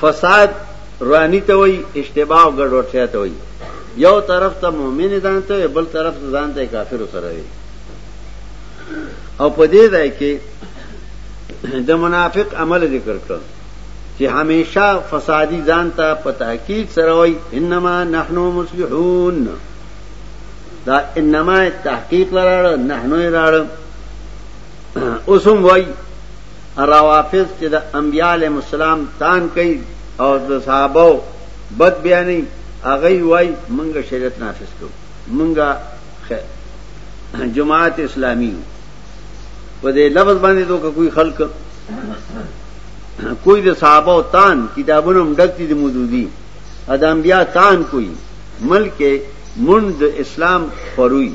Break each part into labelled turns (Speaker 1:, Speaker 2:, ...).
Speaker 1: فساد رانی ته وای اشتباه او ګډوډتیا ته وای یو طرف ته مؤمن ځان ته بل طرف ته ځان ته کافر سره وي او په دې ځای کې د منافق عمل ذکر کړ چې همیشه فسادی ځان ته په تحقیق سره وای انما نحنو مصلحون دا انما تحقیق لراړ نحنو لراړ اوسم وای روافض چې د انبیاء علیهم السلام تان کوي او د صحابه بد بیانې هغه وای منګه شریعت نافذ کو منګه جماعت اسلامی په دې لفظ باندې دوه کوئی خلق کوئی د صحابه او تان کتابونو مډک دي د موجودي ادم بیا تان کوئی ملک مند اسلام فروئی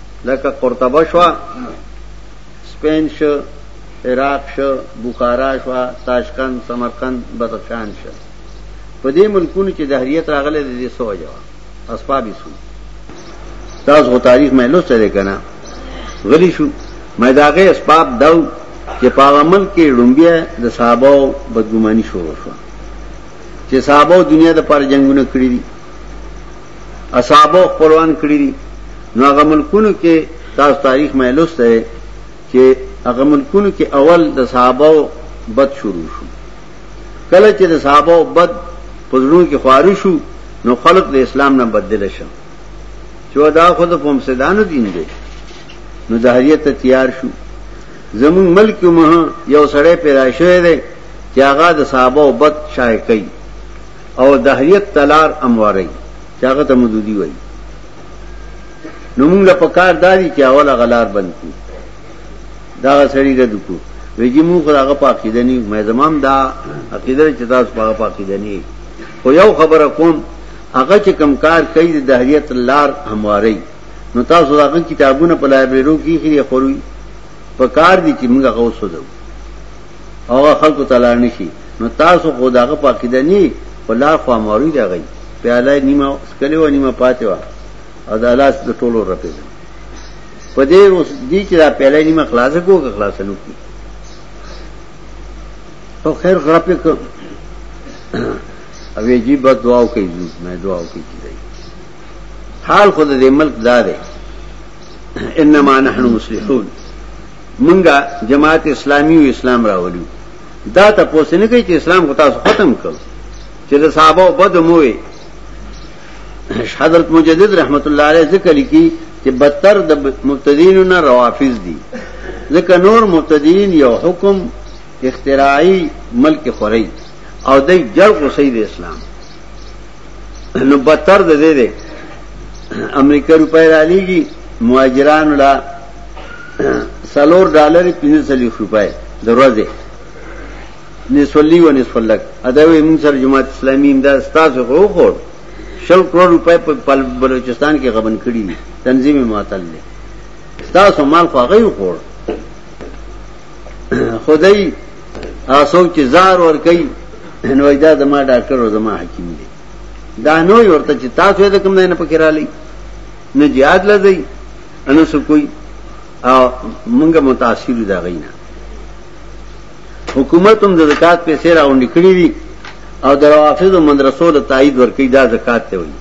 Speaker 1: لکه قرطبه شو سپین شو عراق شو بخارا شو تاشکند سمرقند بدخشان شو په دې ملکونو چې دهریت راغله د دې سو جوا اسباب یې سو تاسو غو تاریخ مې لوسته ده کنه غلی شو مې داغه اسباب داو چې په عمل کې لومبیا د صحابه بدګماني شروع شو چې صحابه دنیا د پر جنگونه کړی دي اصحابو خپلوان کړی دي نو هغه ملکونو کې تاسو تاریخ مې لوسته دی چې هغه ملکونو کې اول د صحابو بد شروع شو کله چې د صحابو بد پزړو کې خوارو شو نو خلق د اسلام نه بدل شو چې دا خود په مسدانو دین دی نو د هریت تیار شو زمون ملک مه یو سړی پیدا شوی دی چې هغه د صحابه او بد شای کوي او دحریت تلار اموارۍ چې هغه ته مدودی وایي نو موږ له پکار دادی چې اول غلار بند کو دا سړی رد کو ویجی موږ هغه په عقیده نه مې زمام دا عقیده چې تاسو په هغه عقیده نه خو یو خبره کوم هغه چې کم کار کوي د دهریت لار همواري نو تاسو هغه کتابونه په لایبرریو کې خېری خوري په کار دي چې موږ هغه وسوځو او هغه خلکو ته لار نشي نو تاسو خو داغه په عقیده نه خو لار خو اموروي دا غي پیاله نیمه سکلی و نیمه پاتې و او د الله د ټولو رپېږ په دې اوس دي چې دا پیاله نیمه خلاصه کو که خلاصه نه کو او خیر غرپې کو او یې جیب دعا کوي مې دعا کوي حال خود دې ملک دار انما نحن مصلحون مونږه جماعت اسلامی او اسلام راولیو دا ته پوسې نه کوي چې اسلام کو تاسو ختم کړ چې د صحابه او بد موي حضرت مجدد رحمت الله علیه ذکر لیکي چې بدتر د مبتدینو نه روافض دي ځکه نور مبتدین یو حکم اختراعی ملک خوري او د جړ غسید اسلام نو بتر د دې دی امریکا روپۍ را لېږي مهاجرانو لا سلور ډالر پنځه سلیخ روپۍ د ورځې نسولی و نسولک ادا وی مون سره جماعت اسلامی امداد ستاسو خو خور شل کروڑ روپۍ په بلوچستان کې غبن کړی دي تنظیم معطل دي ستاسو مال خو غي خور خدای اسو چې زار ور کوي نو دا زما ډاکټر او زما حکیم دی دا نو ورته چې تاسو د کوم نه پکې را لې نه jihad لځي انو سو کوئی او موږ متاثر دا غینا حکومت هم د زکات پیسې راوندې کړې دي او د روافض مدرسو له تایید ورکې دا زکات ته وایي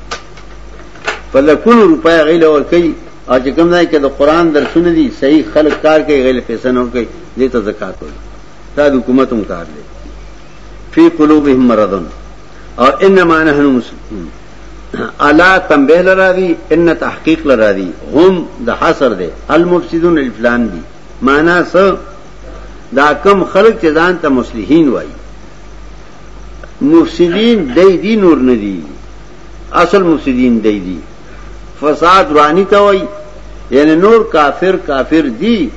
Speaker 1: په لکونو روپۍ هغه لور کوي او چې کوم ځای کې د قران درسونه دي صحیح خلک کار کوي غیر پیسې نه کوي دې ته زکات وایي دا د حکومت هم کار دی فی قلوبهم مرض او انما نحن مسلمون الا تنبه لرا دی ان تحقیق لرا دی هم د حصر دی المفسدون الفلان دی معنا سو دا کم خلق چې ځان ته مصلحین وایي مفسدین دای دی نور نه دی اصل مفسدین دی دی فساد رانی ته وای یعنی نور کافر کافر دی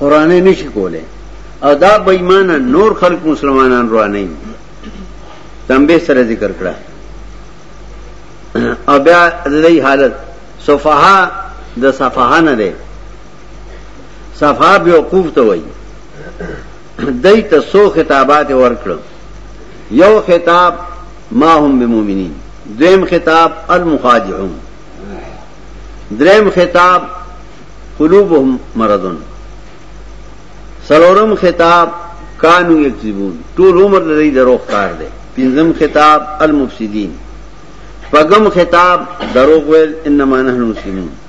Speaker 1: قرانه نشي کوله او دا بېمانه نور خلق مسلمانان روانه تنبه سره ذکر کړه او بیا دې حالت صفها د صفها نه ده صفها به وقوف ته وای دای ته سو خطابات ورکړو یو خطاب ما هم بمؤمنین دویم خطاب المخادعون دریم خطاب قلوبهم مرضون سلورم خطاب کانو یکذبون ټول عمر لري دروغ کار دی پنځم خطاب المفسدين پغم خطاب دروغ ویل انما نحن مسلمون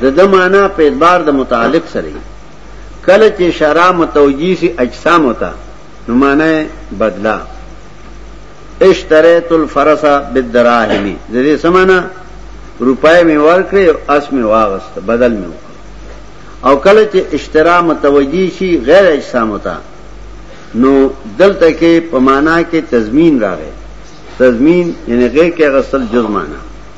Speaker 1: د د معنا په اعتبار د متعلق سره کله چې شرع متوجی سي اجسام وتا نو معنا بدلا اشتریت الفرس بالدراهم د دې سمانا روپای می ورکړي او اس می واغست بدل می وکړ او کله چې اشترا متوجی شي غیر اجسام وتا نو دلته کې په معنا کې تضمین راغی تضمین یعنی غیر کې غسل جرمانه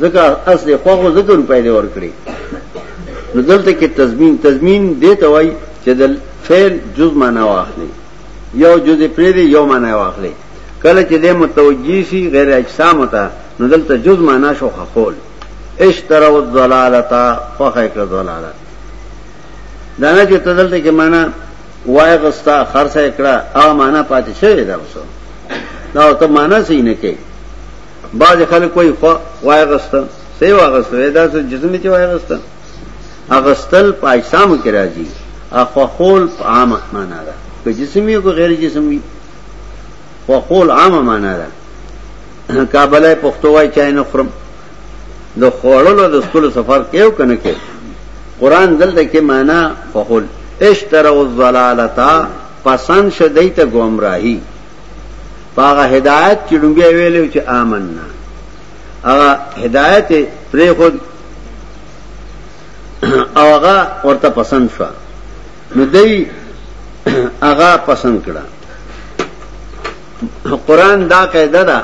Speaker 1: ځکه اس دې خو خو ځکه روپۍ دی ورکړي نو دلته کې تضمین تضمین دې ته وای چې د فعل جز معنا واخلي یو جز پرې دی یو معنا واخلي کله چې دې متوجی شي غیر اجسام ته نو دلته جز معنا شو خول اشتروا الضلالتا فخه کړ ضلالت دا نه چې تدلته کې معنا وای غستا خرڅه کړه او معنا پاتې شوی دا اوسه دا ته معنا صحیح نه کوي بعض خلک کوئی خو وای غسته سی واغسته وای دا جسم چې وای غسته اغستل په اجسامو کې راځي اخو خول په عامه معنا ده که جسم یو غیر جسم وي خو خول عامه معنا ده کابل پښتو وای چای نه خرم د خوړلو د سکول سفر کېو کنه کې قران دلته کې معنا فقل اشتروا الضلالتا پسند شدیت گمراهی پاغه هدایت چې ډوبیا ویلو چې آمنا هغه هدایت پرې خود او هغه ورته پسند شو نو دی هغه پسند کړه قران دا قاعده ده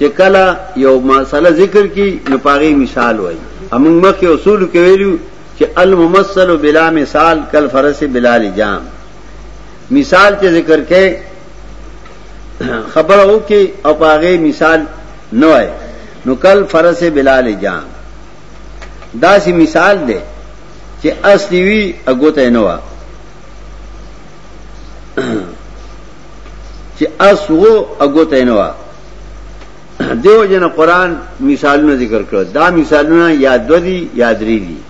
Speaker 1: چې کله یو مسله ذکر کی نو پاغي مثال وای امون مخه اصول کې ویلو چې الممثل بلا مثال کل فرس بلا لجام مثال چې ذکر کړي خبر او کې او پاغه مثال نه وای نو کل فرس بلال جان دا سی مثال دی چې اصلي وی اګوته نه وا چې اس وو اګوته نه وا دیو جن قران مثالونه ذکر کړو دا مثالونه یاد ودی یاد ری دي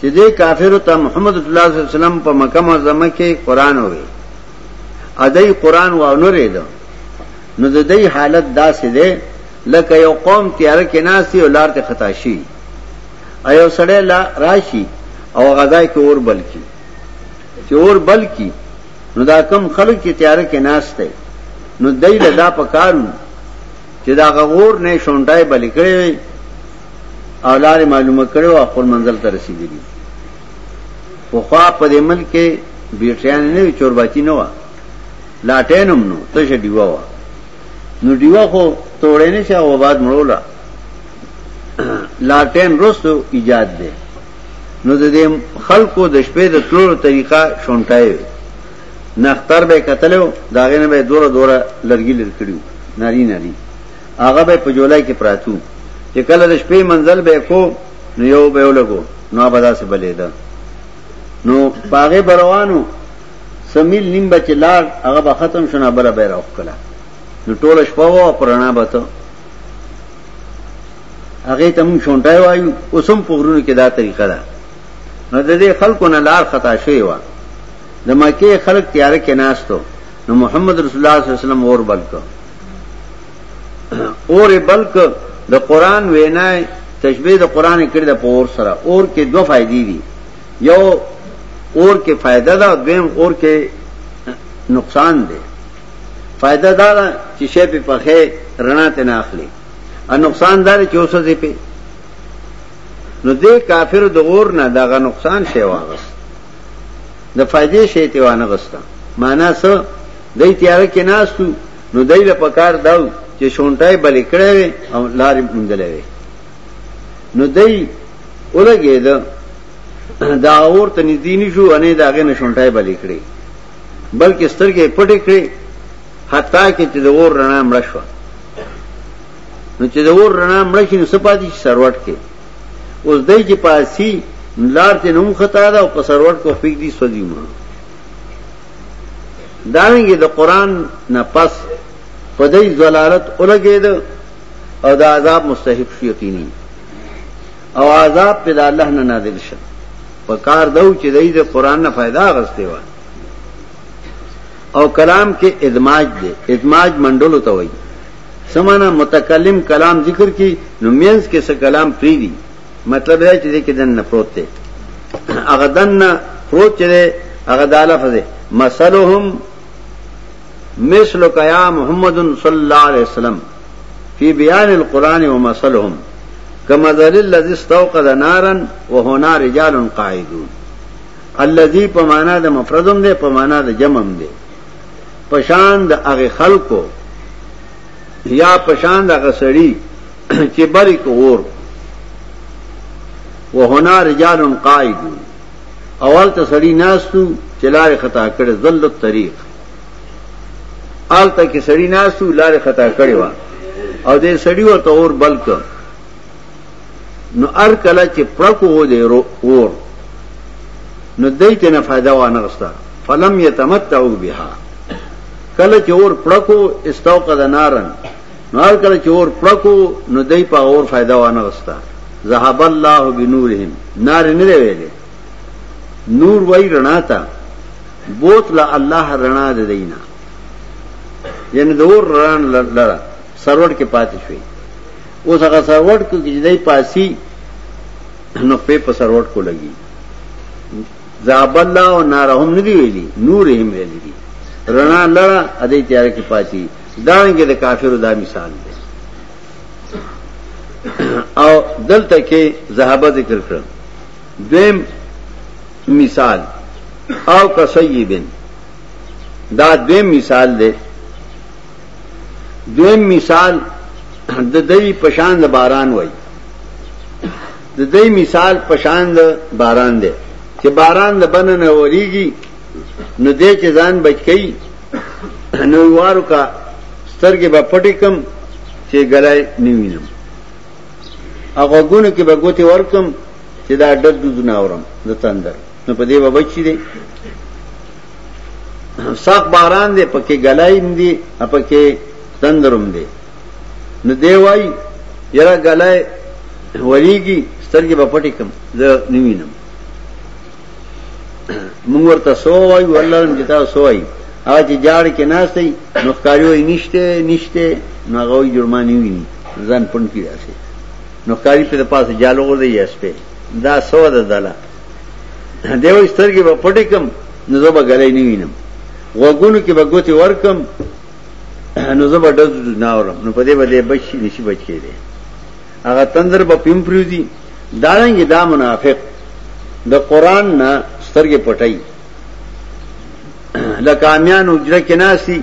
Speaker 1: چې دې کافرو ته محمد رسول الله صلی الله علیه وسلم په مکه معظمه کې قران وې ادای قران و نه رید نو د دې حالت داسې ده لکه یو قوم تیار کې ناسي او لار ته خطا شي ایو سړی لا راشي او غذای کې اور بلکی چې اور بلکی نو دا کم خلک چې تیار کې ناشته نو دای له دا پکارو چې دا غور نه شونډای بلکړي او لارې معلومه کړې او خپل منزل ته رسیدلی خو خو په دې ملک کې بیټریان نه وی چورباتی نه و لاټینم نو تش دیوه و نو دیوه خو توړې نه شه او بعد مړولا لاټین رستو ایجاد دی نو د دې خلکو د شپې د تلو طریقه شونټای نختر به قتلو داغه نه به دوره دوره لرګي لرکړو ناری ناری هغه به په جولای کې پراتو چې کله د شپې منزل به کو نو یو به ولګو نو ابدا سه بلې ده نو باغې بروانو سمیل نیم بچ لار هغه به ختم شونه بل به راو کلا نو ټول شپه و پرانا به ته هغه ته مونږ شونټای وایو اوسم په غرونو کې دا طریقه ده نو د دې خلکو نه لار خطا شوی و د مکه خلک تیار کې ناستو نو محمد رسول الله صلی الله علیه وسلم اور بلکو اور بلک د قران وینا تشبیه د قران کړی د پور سره اور کې دوه فائدې دي یو اور کې فائدہ ده دویم اور کې نقصان ده فائدہ دا ده چې شی په پخې رڼا ته نه اخلي او نقصان دا ده چې اوسه دې په نو دې کافر د اور نه دغه نقصان شی واغس د فائدې شی ته وانه غستا معنا څه دی تیاره کې ناست وو، نو دی له پکار دا و چې شونټه یې بلې کړی وی او لار یې موندلی وی. نو دی ولګېده دا اور ته نږدې نه شو انې د هغې نه شونټه یې بلې کړې بلکې سترګې یې پټې کړې حتی کې چې د اور رڼا مړه شوه نو چې د اور رڼا مړه شي نو څه پاتې شي سروټ کې اوس دی چې پاسي لار ته نوم خطا ده او په سروټ کو فکر دي سوځي مړه دارنګه د قران نه پس په دای زلالت اولګید او د عذاب مستحق شو یقیني او عذاب په الله نه نازل شه په کار دو چې دای د قران نه फायदा غسته و او کلام کې ادماج دی ادماج منډلو ته وایي سمانا متکلم کلام ذکر کی نو مینز کې څه کلام پری دی مطلب ہے چې دې کې دن نه پروت دی هغه دن نه پروت چې دی هغه د لفظ دی مثلهم مثل کیا محمد صلی الله علیه وسلم فی بیان القرآن و مثلهم کما ذل الذی استوقد نارا وهنا رجال قاعدون الذی په معنا د مفردم دی په معنا د جمعم دی پشان د هغه خلکو یا پشان د هغه سړی چې بریک غور وهنا رجال قائدون اول ته سړی ناستو چې لارې خطا کړې ذل الطريق آلته کې سړی ناستو لارې خطا کړې و او دې سړی ورته اور بلک نو ار کله چې پړکو و دې اور نو دای ته نه फायदा و نه غستا فلم یتمتعوا بها کله چې اور پړکو استوقد نارن نو هر کله چې اور پړکو نو دای په اور فائدہ وانه وستا ذهب الله بنورهم نار نه دی ویلې نور وای رڼا تا بوت لا الله رڼا د دینا یعنی د اور رڼا لړه سرور کې پاتې شوی اوس هغه سرور کې چې دای پاسی نو په په سرور کو لګي ذهب الله او نارهم نه دی ویلي نورهم ویلي رڼا لړه ادي تیار کې پاتې دانګې د کافرو دا مثال دی او دلته کې زهابه ذکر کړم دویم مثال او کسیبن دا دویم مثال دی دویم مثال د دې پشان د باران وای د دې مثال پشان د باران دی چې باران د بننه وریږي نو دې چې ځان بچ کړي نو وارو کا سترګې به پټې کم چې ګلای نیوینم هغه ګونو کې به ګوتې ورکم چې دا ډد دود نه اورم د تندر نو په دې به بچی دی ساق باران دی پکې ګلایم دی پکې تندرم دی نو دی وای یرا ګلای وریږي سترګې به پټې کم زه نیوینم مونږ ورته سو وای والله چې تاسو سو وای هغه چې جاړ کې ناس دی نو ښکاری وای نشته نشته نو هغه وای جرمانه ویني ځان پون کې راځي نو ښکاری په پاسه جالو غو دی اس په دا سو ده دلا دیو سترګې په پټې کم نو زه به غلې نه وینم وګونو کې بغوتی ورکم نو زه به دز نه اورم نو په دې باندې بچی نشي بچی دی هغه تندر به پم پریوزي دارنګ دا منافق د قران نه سترګې پټي لکه امیان اجره کې ناسي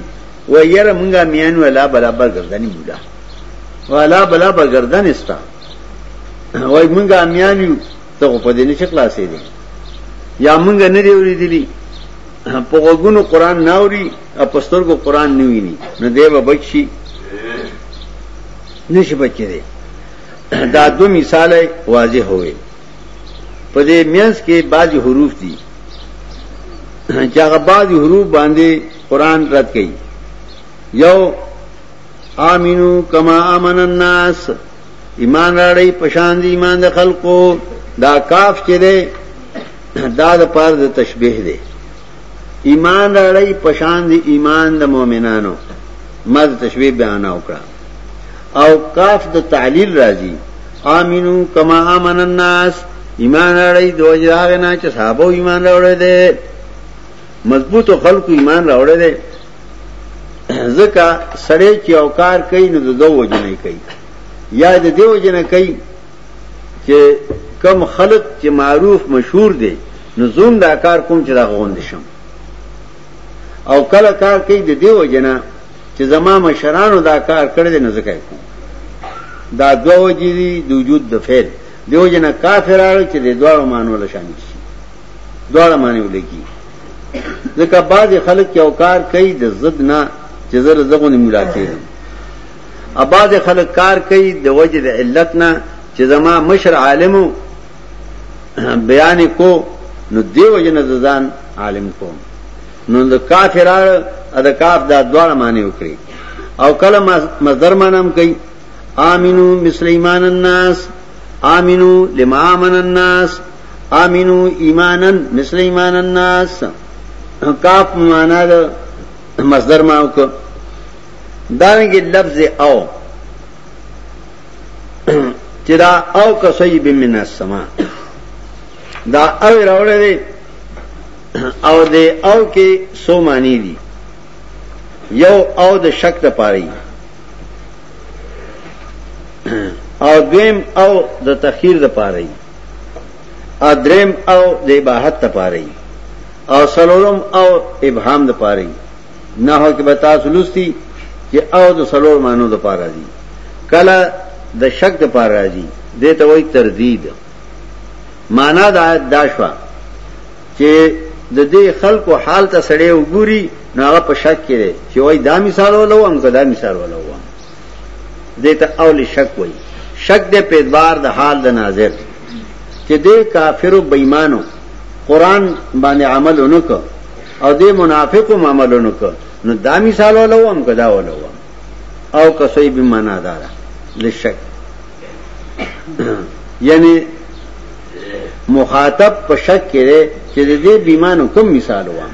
Speaker 1: و یره مونږه میان ولا بلا برګردنی مولا ولا بلا برګردن استا وای مونږه امیان یو ته په دې نه خلاصې دي یا مونږه نه دی ورېدلی په غوګونو قران ناوري او پسترګو قران نیویني نه دی به بچي نشي بچی دی دا دو مثال واضح ہوئے په دې مینس کې بعضی حروف دي چې هغه بعضی حروف باندې قران رد کړي یو امنو کما امن الناس ایمان راړی پشان دی ایمان د خلقو دا کاف چې ده دا د پاره د تشبیه ده ایمان راړی پشان دی ایمان د مؤمنانو مز تشبیه بیان وکړه او کاف د تعلیل راځي امنو کما امن الناس ایمان راړی دوی هغه نه چې صحابه ایمان راوړی دی مضبوط خلکو ایمان راوړی دی ځکه سړی چې او کار کوي نو د دوه وجنه کوي یا د دې وجنه کوي چې کم خلق چې معروف مشهور دی نو زوم دا کار کوم چې دا غوند شم او کله کار کوي د دې وجنه چې زما مشرانو دا کار کړی دی نو ځکه یې کوم دا دوه وجې دي د وجود د فعل دیو جن کافر اړ چې د دوه مانو له شامل شي دوه معنی ولګي ځکه بعض خلک یو کار کوي د ضد نه چې زره زغون ملاقات اباد خلک کار کوي د وجه د علت نه چې زما مشر عالم بیان کو نو دیو جن ځان عالم کوم نو د کاف راړ ا د کاف دا دواړه معنی وکړي او کله مصدر معنی کوي امنو مثل ایمان الناس امنو لما امن الناس امنو ایمانا مثل ایمان الناس کاف معنی د مصدر معنی وکړه دانګي لفظ او چې دا او کسي بمن السما دا او راوړل او دې او کې سو معنی دي یو او د شک د پاره او دویم او د تخیر د پاره او دریم او د اباحت د پاره او سلورم او ابهام د پاره نه هو کې بتا سلوستی چې او د سلور مانو د پاره دي کله د شک د پاره دي دته وای تردید معنا د آیت دا شو چې د دې خلکو حال ته سړی وګوري نو هغه په شک کې دی چې وای دا مثال ولو هم کدا مثال ولو هم دې ته اول شک وای شک دې په اعتبار د حال د ناظر چې دې کافر او بېمانو قران باندې عمل ونکړ او دې منافق هم عمل ونکړ نو دا مثال ولو هم کدا ولو او کسې به معنا دارا لشک یعنی مخاطب په شک کې دی چې د دې بیمانو کوم مثال وام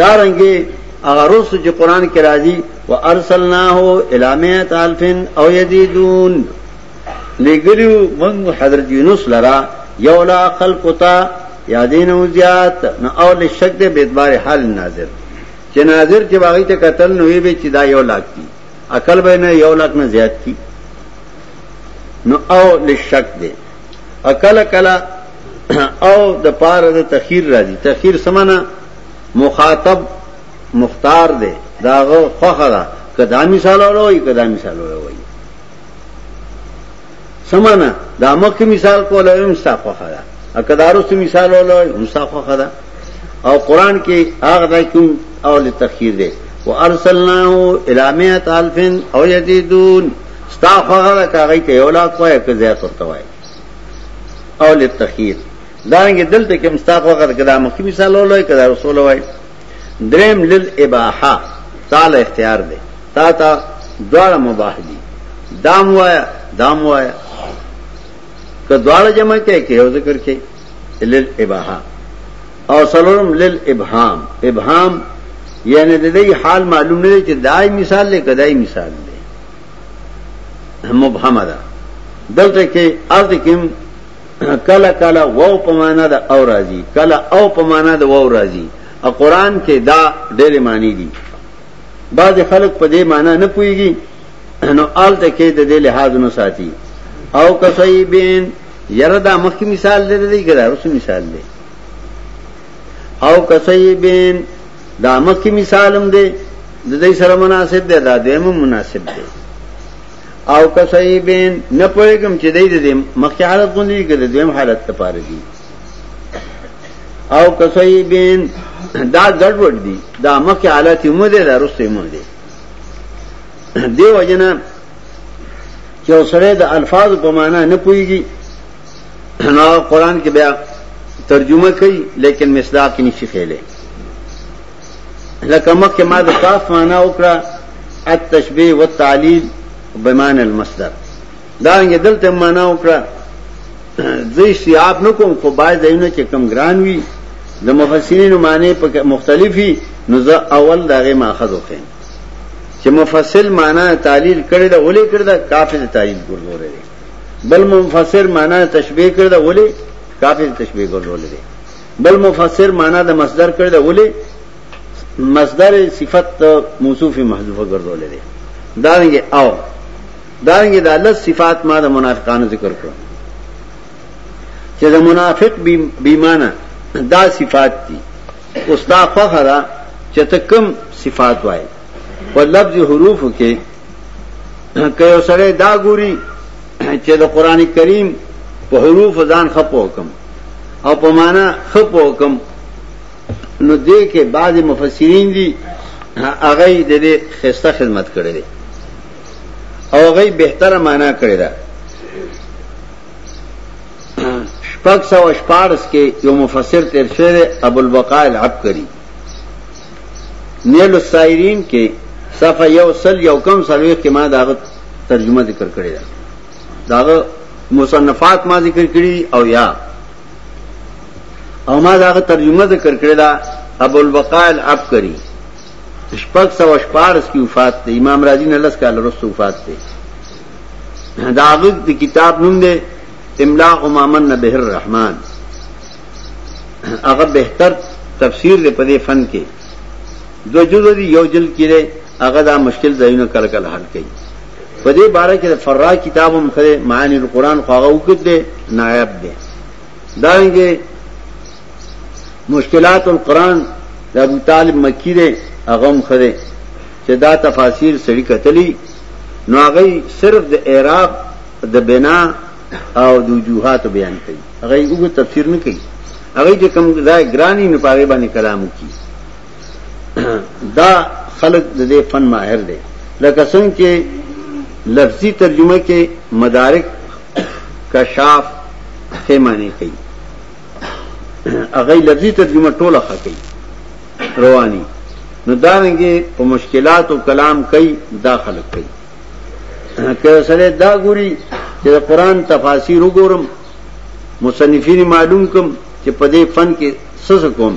Speaker 1: دا رنګه هغه رسو چې قران کې راځي وارسلناه الى مئات الف او يزيدون لګریو موږ حضرت یونس لرا یو لا خلق تا یادین او زیات نو او لشک دې به اعتبار حال ناظر چې ناظر چې باغی ته قتل نوې به چې دا یو لاک دي عقل به نه یو لاک نه زیات کی نو او لشک دی عقل کلا او د پار د تخیر راځي تخیر سمانا مخاطب مختار دی داغه فخره کدا مثال وروي کدا مثال وروي سمانا دا مخ مثال کوله هم ستا خوخه ده اکدارست مثال ولا هم ستا خوخه ده او قران کې هغه ځای کوم او لتخیر ده وارسلناه الى مئات الف او يزيدون ستا خوخه ده کاغی ته یو لاک وای که زیات ورته وای او لتخیر دا رنګ دلته کې مستاق وخت کدا مخکې مثال ولای کدا رسول وای دریم للاباحه تعالی اختیار دی تا ته دواړه مباح دي دام وایا دام وایا که دواړه جمع کې کې یو ذکر کې للاباحه او سلورم للابهام ابهام یعنی د دې حال معلوم نه دی چې دای مثال له کدای مثال دی مبهمه ده دلته کې ارض کې کله کله وو په معنا د او راضی کله او په معنا د وو راضی او قران کې دا ډېر معنی دي بعض خلک په دې معنی نه پويږي نو آلته کې د دې لحاظ نو ساتي او کسیبین یره دا مخکې مثال دې دی ګره اوس مثال دی او کسیبین دا مخکې مثال هم دی د دې سره مناسب دی دا دیم مناسب دی او کسای بین نه پوهیږم چې دای دې مخکې حالت غونډې کې د دویم حالت لپاره دي او کسای بین دا ګډوډ دي دا مخکې حالت یې مو دي دا رسته مو دي دیو جنا چې سره د الفاظ په معنا نه پويږي نو قران کې بیا ترجمه کوي لیکن مصداق نشي خېله لکه مخکې ما د کاف معنا وکړه التشبیه والتعلیل بمعنى المصدر دا یې دلته معنا وکړه زه شیاب نه کوم خو باید زینو چې کم ګران وي د مفسرینو معنی په مختلفي نو زه اول دغه ماخذ وکم چې مفصل معنی تعلیل کړی دا ولې کړی دا کافی تعلیل ګرځولې بل مفسر معنی تشبیه کړی دا ولې کافی تشبیه ګرځولې بل مفسر معنا د مصدر کړی دا ولې مصدر صفت موصوف محذوفه ګرځولې ده دا رنګه او دا رنګه د الله صفات ما د منافقانو ذکر کړو چې د منافق بیمانه دا صفات دي اوس دا فخره چې ته کوم صفات وای په لفظ حروف کې کيو سره دا ګوري چې د قران کریم په حروف ځان خپو کوم او په معنا خپ حکم نو دې کې بعض مفسرین دي هغه د دې خسته خدمت کړي دي او هغه بهتره معنا کړی دا شپږ سو شپارس کې یو مفسر تیر شوی دی ابو البقاء العبقری نیل السائرین کې صفحه یو سل یو کم سلوی کې ما دا ترجمه ذکر کړی ده داغه مصنفات ما ذکر کړی او یا او ما داغه ترجمه ذکر کړی دا ابو البقاء العبقری شپږ سو شپارس کی وفات ته امام رازی نه لس کال وروسته وفات ته داغه د کتاب نوم دی املاء امامن به الرحمن هغه بهتر تفسیر دی په دې فن کې دو جزء دی یو جلد کې هغه دا مشکل ځایونه کله کله حل کوي په دې باره کې فرا کتاب هم خره معنی القرآن خو هغه وکړ دی نایب دی دا رنګه مشکلات القرآن د ابو طالب مکی دی هغه هم خره چې دا تفاسیر سړی کتلی نو هغه صرف د اعراب د بنا او د وجوهات بیان کوي هغه یو تفسیر نه کوي هغه چې کوم ځای ګرانی نه پاره باندې کلام کوي دا خلق د دې فن ماهر دی لکه څنګه چې لفظي ترجمه کې مدارک کشاف څه معنی کوي هغه لفظي ترجمه ټوله ښه کوي رواني نو دا رنګه په مشکلات او کلام کوي دا خلق کوي که سره دا ګوري چې قرآن تفاسیر وګورم مصنفین معلوم کوم چې په دې فن کې څه کوم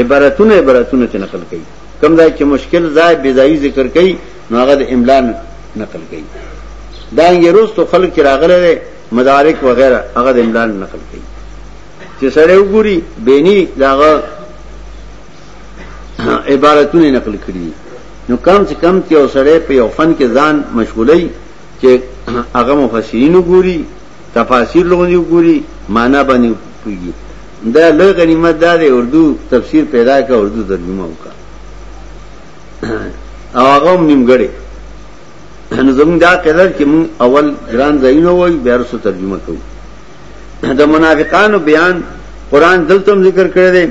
Speaker 1: عبارتونه عبارتونه ته نقل کوي کوم ځای چې مشکل ځای بې ځای ذکر کوي نو هغه د املا نقل کوي دا انګروز تو خلک چې راغله ده مدارک وغیرہ هغه د املا نقل کوي چې سره وګوري بینی داغه عبارتونه نقل کړي نو کم سے کم چې اوسړې په یو فن کې ځان مشغولای چې هغه مفسرین وګوري تفاسیر لغونی وګوري معنا باندې پوهیږي دا لوی غنیمت دا دی اردو تفسیر پیدا کا اردو ترجمه وکا او هغه نیمګړی نو زموږ دا قدر چې موږ اول ګران ځایونه وای بیا رسو ترجمه کوو د منافقانو بیان قران دلته ذکر کړی دی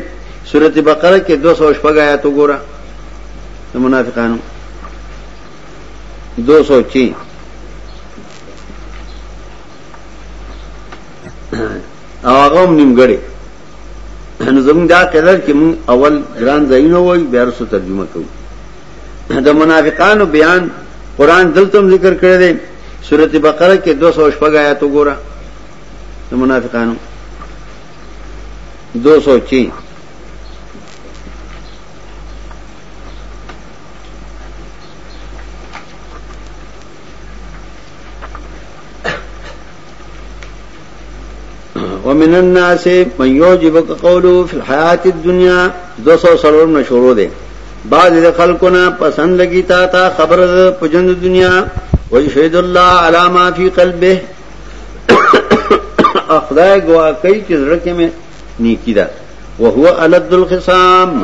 Speaker 1: سورته بقره کې 200 شپږ آیات وګوره د منافقانو 200 چی او هغه هم نیمګړی نو زموږ دا قدر چې موږ اول ګران ځایونه وای بیا رسو ترجمه کوو د منافقانو بیان قران دلته ذکر کړی دی سورته بقره کې 200 شپږ آیات وګوره د منافقانو 206 ومن الناس من يعجبك قوله في الحياة الدنيا دو سو سرور میں شروع دے بعض خلقنا پسند لگی تا تا خبر پجند دنیا ويشهد الله على ما في قلبه اخدای گوا کئی چې زړه کې مې نیکی ده وهو الد الخصام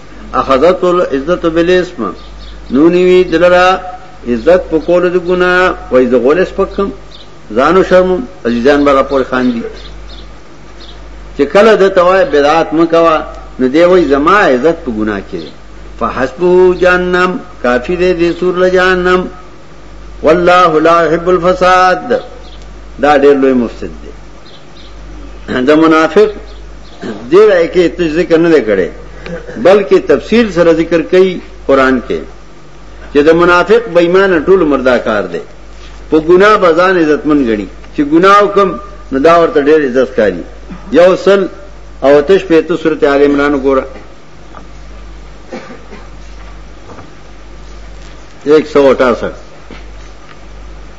Speaker 1: اخذت العزت بالاسم نونی وی دلرا عزت په کول د ګنا وای د غول سپکم ځانو شرم عزیزان بر پور خان دي چې کله د توای بدعت مکوا نو دی وای زما عزت په ګنا کې فحسبه جهنم کافی دې دې سور له جهنم والله لا يحب الفساد دا ډېر لوی مفسد دی د منافق دې راي کې ته ذکر نه کړي بلکې تفصیل سره ذکر کوي قران کې چې د منافق بېمان ټول مردا کار دی په ګناه بزان عزتمن غني چې ګناه وکم نو دا ورته ډېر عزت کاری یو سل او تش په تو سورته آل عمران وګوره 168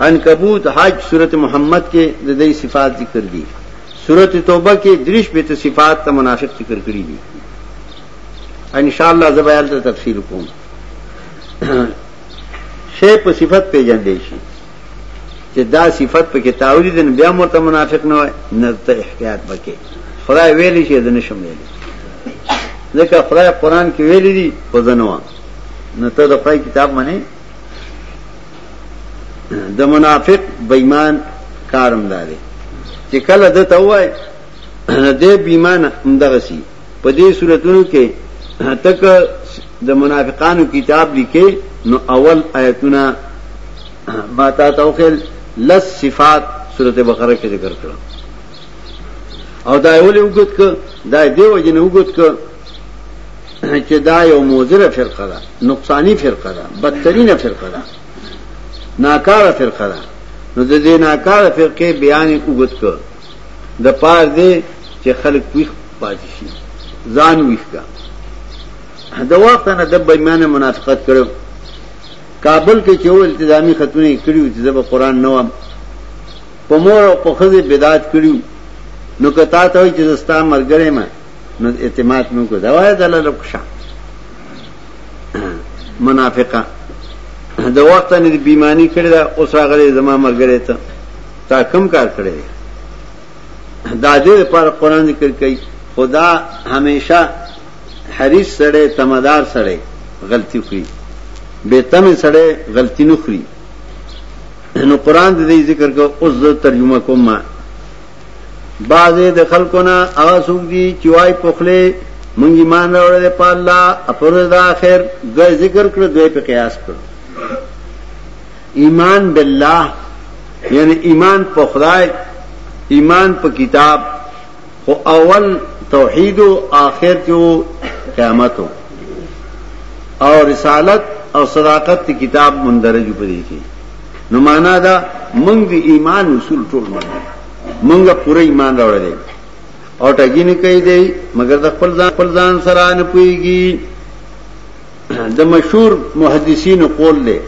Speaker 1: عنکبوت حج سورت محمد کې د دې صفات ذکر دي سورت توبه کې دریش به صفات ته منافق ذکر کړی دي ان شاء الله زبیال ته تفصیل کوم شی په صفت پیژندې شي چې دا صفت په کې تاویل دي بیا مرته منافق نه وای نه ته احتیاط وکې خدای ویل شي د نشم ویل ځکه خدای قران کې ویل دي په ځنوا نه ته د خدای کتاب منې د منافق بېمان کارم داري چې کله د ته وای د بېمان همدغه سي په دې صورتونو کې تک د منافقانو کتاب لیکې نو اول آیتونه ما تا توخل لس صفات سورته بقره کې ذکر کړو او دا یو لوګت ک دا دیو جن وګت ک چې دا یو موذره فرقه ده نقصانی فرقه ده بدترینه فرقه ده ناکاره فرقه ده نو د دې ناکاره فرقه بیان وګت کو د پاره دې چې خلک ویښ پاتې شي ځان ویښ کا د وخت نه د بېمانه منافقت کړو کابل کې چې ول التزامي خاتونې کړیو چې زب قرآن نه وم په مور او په خزه بدعت کړیو نو کتا ته چې زستا مرګره ما نو اعتماد نو کو دا وای دلل کښه منافقه د وخت نه دی بیمانی کړی دا اوس هغه زما مرګره ته تا کم کار کړی دا دې پر قران ذکر کوي خدا همیشه حریص سره تمدار سره غلطی کوي به تم سره غلطی نه کوي نو قران دې ذکر کو اوس ترجمه کوم ما بعضې د خلکو نه هغه څوک دي چې وای په خله مونږ ایمان راوړی دی په الله پر ورځ د آخر دوی ذکر کړ دوی په قیاس کړ ایمان بالله یعنی ایمان په خدای ایمان په کتاب خو اول توحید او آخر کې قیامت او رسالت او صداقت کتاب مندرج پدې کې نو معنا دا مونږ دی ایمان اصول ټول منو مونږ پوره ایمان راوړل دي او ټګی نه کوي دی مګر د خپل ځان خپل ځان سره نه پويږي د مشهور محدثین قول دی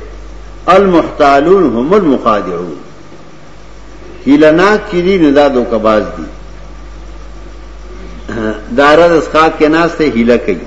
Speaker 1: المحتالون هم المخادعون هیلنا کړي نه دا دوکباز دي دارا د اسقات کې ناس ته هیله کوي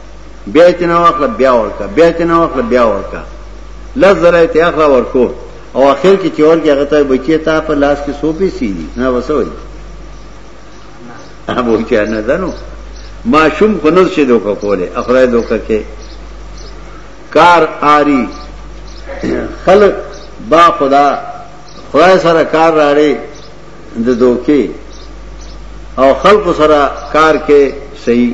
Speaker 1: بیا یې نه واخله بیا ورکا بیا یې نه واخله بیا ورکا لږ زره ته اخلا ورکو او اخر کې چې ورګه غته بچی تا په لاس کې سوپی سی نه وسوي ابو چې نه دنو ما شوم په نور شه دوکه کوله اخره دوکه کې کار آری خلق با خدا خدای سره کار راړي د دوکي او خلق سره کار کې صحیح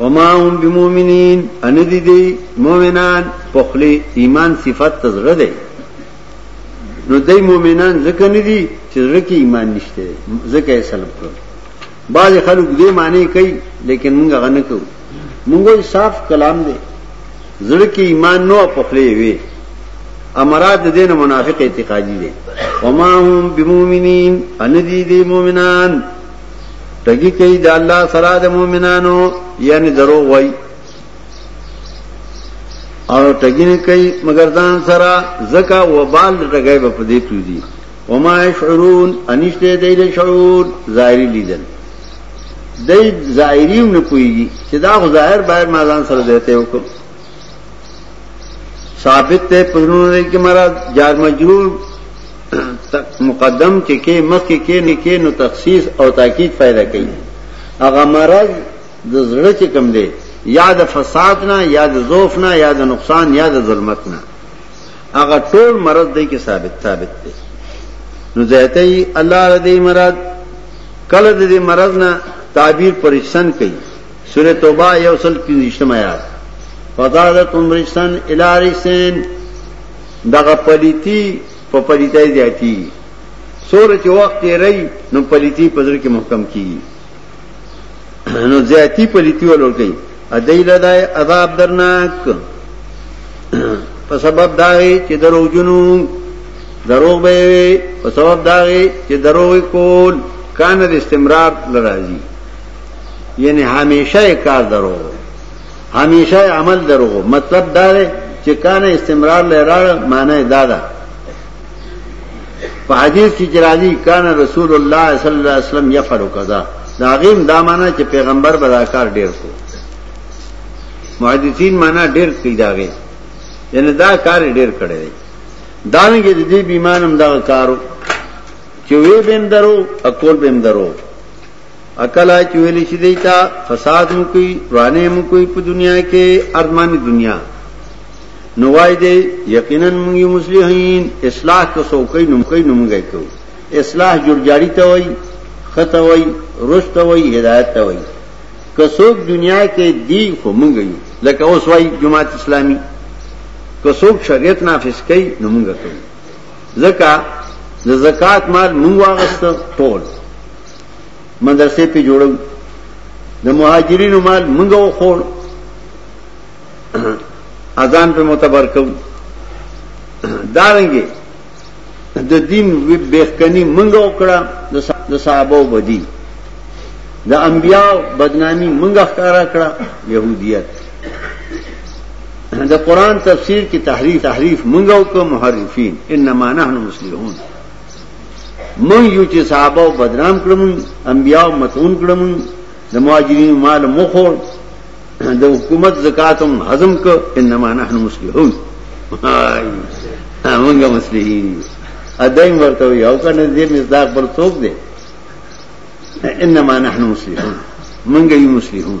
Speaker 1: وما هم بمؤمنین ان دي دي مؤمنان په خلی ایمان صفت تزړه دی نو دای مؤمنان ځکه نه دي چې زړه کې ایمان نشته ځکه یې سلب کړ بعض خلک دې معنی کوي لیکن موږ غنه کوو موږ صاف کلام دی زړه کې ایمان نو په خلی وي امراد دین منافق اعتقادی دی وما هم بمؤمنین ان دي دي مؤمنان ټګي کوي د الله سره د مؤمنانو یعنی دروغ وای او ټګي نه کوي مگر ځان سره زکا وبال ټګي په دې پیږي وما يشعرون انشته دې له شعور ظاهري لیدل دې ظاهري نه کوي چې دا ظاهر باید ما ځان سره دیته وکړ ثابت ته پرونه کې مراد جار مجرور مقدم چې کې مخکې کې نه کې نو تخصیص او تاکید پیدا کوي هغه مرض د زړه چې کم دی یا د فساد نه یا د ضعف نه یا د نقصان یا د ظلمت نه هغه ټول مرض دی کې ثابت ثابت دی نو زیاته ای الله دې مرض کله دې مرض نه تعبیر پرشن کوي سورۃ توبه یو سل 15 آیات فضالت عمرسن الارسن دغه پلیتی په پلیتای زیاتی سور چې وخت یې رہی نو پلیتی په ځل کې محکم کیږي نو زیاتی پلیتی ولور کوي ادای لدای عذاب درناک په سبب دا چې درو جنو درو به په سبب دا چې درو کول کان استمرار لراځي یعنی همیشه کار درو همیشه عمل دروغو مطلب دا دی چې کانه استمرار لراړ معنی دا ده په حدیث کې راځي کانه رسول الله صلی الله علیه وسلم یفعل کذا دا غیم دا معنی چې پیغمبر بداکار ډیر کو محدثین معنی ډیر کوي دا غي یعنی دا کار ډیر کړی دی دا نه کې دې بیمانم دا کارو چې وی بیم درو اکول بیم درو اکلا چې ویل شي دی تا فساد مو کوي روانه مو کوي په دنیا کې ارماني دنیا نو وای دی یقینا موږ یو مسلمانین اصلاح کو سوکې نو کوي نو موږ کو اصلاح جوړجاړي ته وای خطه وای رشد وای هدایت ته وای که څوک دنیا کې دی خو موږ یو لکه اوس وای جماعت اسلامي که څوک شریعت نافذ کوي نو موږ کوي زکه د زکات مال موږ واغسته ټول مدرسې په جوړو د مهاجرینو مال منګه وخور اذان په متبر کو دارنګي د دین وی بهکنی منګه وکړه د صحابه بدی د انبیاء بدنامی منګه ښکارا کړه يهودیت د قران تفسیر کی تحریف تحریف منګه وکړه محرفین انما نحن مسلمون مونږ یو چې صحابه بدنام کړم انبیاء متون کړم د مهاجرینو مال مخور د حکومت زکاتم هضم ک انما نحن مسلمون هغه مسلمانین ادایم ورته یو کنه دې مزداق پر څوک دی انما نحن مسلمون منګه یو مسلمون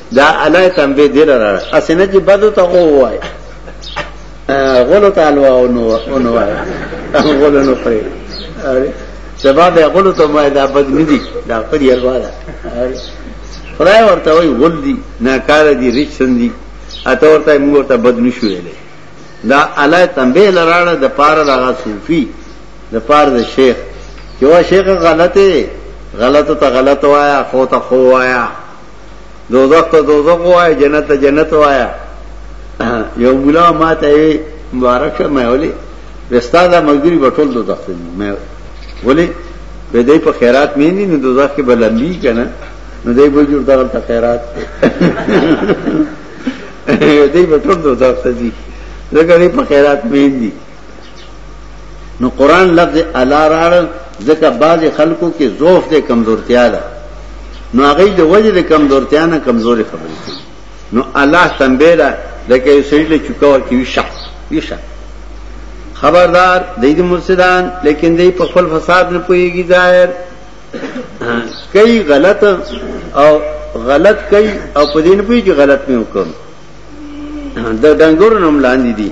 Speaker 1: دا الای تنبیه دی لره اسنه چې بدو ته او وای غلو ته الوا او نو او نو وای غلو نو پرې سبا به غلو ته ما دا بد نه دي دا پرې الوا ده خدای ورته وای ول دي ناکار دي ریچ سن دي اته ورته موږ ورته بد نشو ویلې دا الای تنبیه لراړه د پار لغا صوفي د پار د شیخ یو شیخ غلطه غلطه ته غلط وایا خو ته خو وایا دوزخ ته دوزخ وای جنت ته جنت وای یو مولا ما ته وی مبارک شه مې ولي وستا دا مګری بټول دوزخ ته مې ولي به دې په خیرات مې نه نه دوزخ کې بلندي کنه نو دې به جوړ دغه ته خیرات دې بټول دوزخ ته دي زګرې په خیرات مې دي نو قران لفظ الا راړ ځکه بعض خلکو کې ضعف دې کمزورتیا ده نو هغه د وجه د کمزورتیا نه کمزوري خبرې کوي نو الله سمبه ده لکه یو سړي له چوکور کې وي شخص وي شخص خبردار د دې مرشدان لیکن دې په خپل فساد نه پويږي ظاهر کوي غلط او غلط کوي او په دې نه پويږي غلط مې وکړ د ډنګورو نوم لاندې دي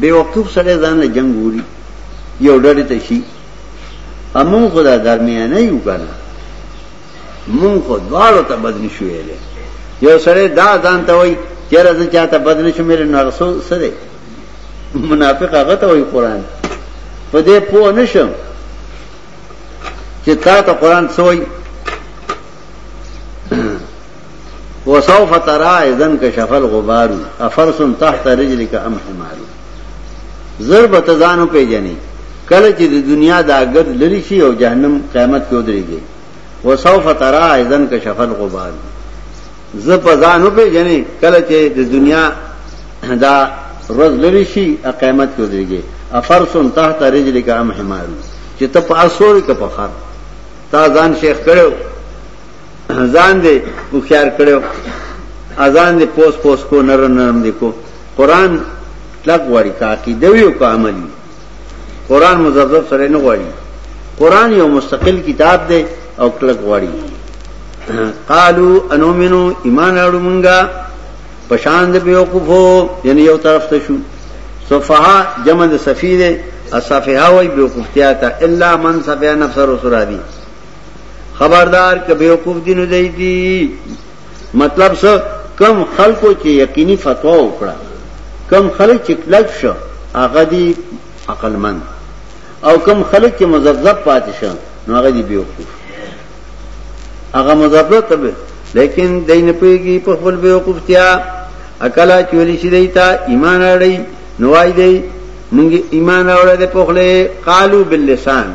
Speaker 1: بې وقوف سړی ځان له جنګ وړي یو ډلې ته شي امون خو دا درمیانه یو کنه مون خو دواړو ته بد نشو ویلې یو سړی دا ځان ته وایي چېرې زه چاته بد نشم ویلې نو هغه څه دی منافق هغه ته وایي قرآن په دې پوه نشم چې تا ته قرآن څه وایي وسوف ترا اذن کشف الغبار افرس تحت رجلك ام حمار ضرب تزانو په جنې کله چې د دنیا د اګد لری شي او جهنم قیامت کې ودرېږي وسوف ترا اذن کشف الغبار ز په ځانو په جنې کله چې د دنیا دا روز لری شي قیامت کې ودرېږي افرس تحت رجلك ام حمار چې ته په اسور کې په خار تا ځان شیخ کړو ځان دې وخيار کړو اذان دې پوس پوس کو نر نرم دې کو قران لګ وړي کا کی دوی او عملی قران مزبذب سره نه وړي قران یو مستقل کتاب دی او کلک وړي قالو انو منو ایمان اړو مونږه پشان د بیوقوفو یعنی یو طرف ته شو صفحه جمع د صفی ده اصفحه وای بیوقوفتیا ته الا من صفیا نفس رسول دی خبردار ک بیوقوف دین دی دی مطلب څه کم خلکو چې یقیني فتوا وکړه کم خلک چې کلک شو هغه دی عقل مند او کم خلک چې مزبذب پاتې شو نو هغه دی بیوقوف هغه مزبله ته به لیکن دای نه پیږي په خپل به وقفتیا اکلا چولی شي دیتا ایمان اړي نوای دی مونږ ایمان اورل په خله قالو باللسان